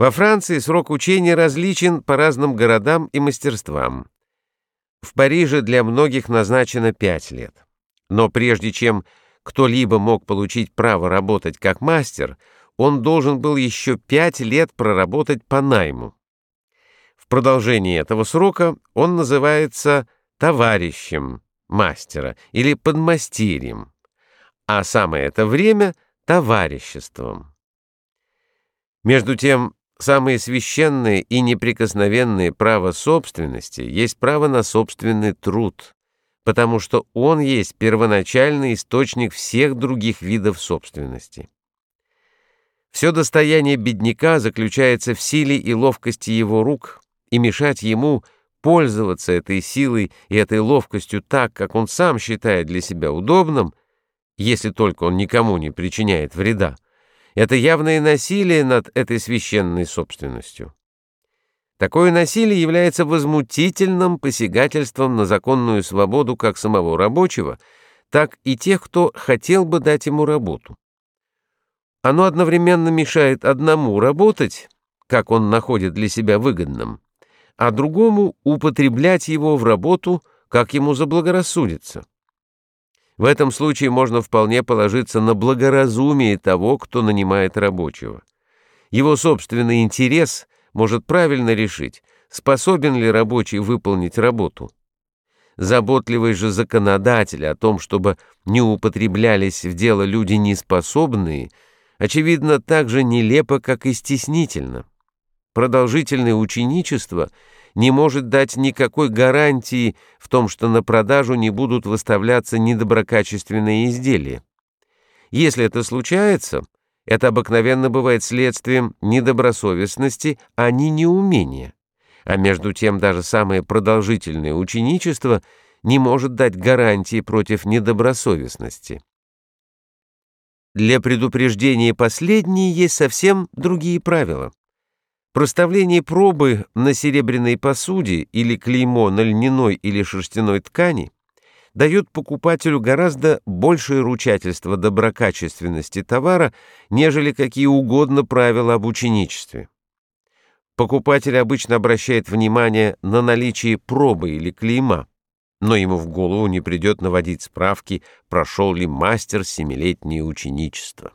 Во Франции срок учения различен по разным городам и мастерствам. В Париже для многих назначено 5 лет. Но прежде чем кто-либо мог получить право работать как мастер, он должен был еще 5 лет проработать по найму. В продолжении этого срока он называется товарищем мастера или подмастерьем, а самое это время — товариществом. Между тем, самое священное и неприкосновенное право собственности есть право на собственный труд, потому что он есть первоначальный источник всех других видов собственности. Все достояние бедняка заключается в силе и ловкости его рук, и мешать ему пользоваться этой силой и этой ловкостью так, как он сам считает для себя удобным, если только он никому не причиняет вреда, это явное насилие над этой священной собственностью. Такое насилие является возмутительным посягательством на законную свободу как самого рабочего, так и тех, кто хотел бы дать ему работу. Оно одновременно мешает одному работать, как он находит для себя выгодным, а другому употреблять его в работу, как ему заблагорассудится. В этом случае можно вполне положиться на благоразумие того, кто нанимает рабочего. Его собственный интерес может правильно решить, способен ли рабочий выполнить работу. Заботливый же законодатель о том, чтобы не употреблялись в дело люди неспособные, очевидно, так же нелепо, как и стеснительно. Продолжительное ученичество — не может дать никакой гарантии в том, что на продажу не будут выставляться недоброкачественные изделия. Если это случается, это обыкновенно бывает следствием недобросовестности, а не неумения. А между тем даже самое продолжительное ученичество не может дать гарантии против недобросовестности. Для предупреждения последней есть совсем другие правила. Проставление пробы на серебряной посуде или клеймо на льняной или шерстяной ткани дает покупателю гораздо большее ручательство доброкачественности товара, нежели какие угодно правила об ученичестве. Покупатель обычно обращает внимание на наличие пробы или клейма, но ему в голову не придет наводить справки, прошел ли мастер семилетнее ученичество.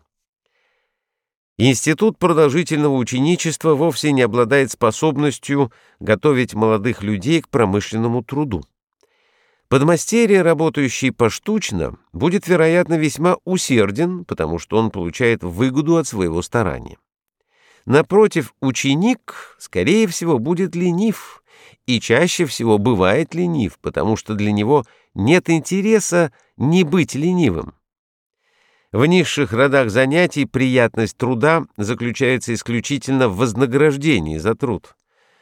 Институт продолжительного ученичества вовсе не обладает способностью готовить молодых людей к промышленному труду. Подмастерье, работающий поштучно, будет, вероятно, весьма усерден, потому что он получает выгоду от своего старания. Напротив, ученик, скорее всего, будет ленив, и чаще всего бывает ленив, потому что для него нет интереса не быть ленивым. В низших родах занятий приятность труда заключается исключительно в вознаграждении за труд.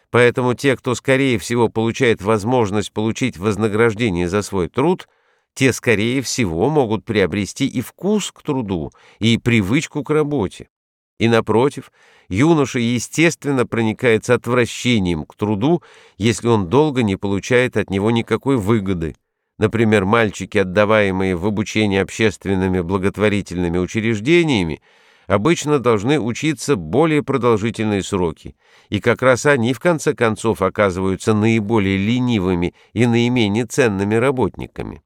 Поэтому те, кто скорее всего получает возможность получить вознаграждение за свой труд, те скорее всего могут приобрести и вкус к труду, и привычку к работе. И напротив, юноша естественно проникается отвращением к труду, если он долго не получает от него никакой выгоды. Например, мальчики, отдаваемые в обучение общественными благотворительными учреждениями, обычно должны учиться более продолжительные сроки, и как раз они в конце концов оказываются наиболее ленивыми и наименее ценными работниками.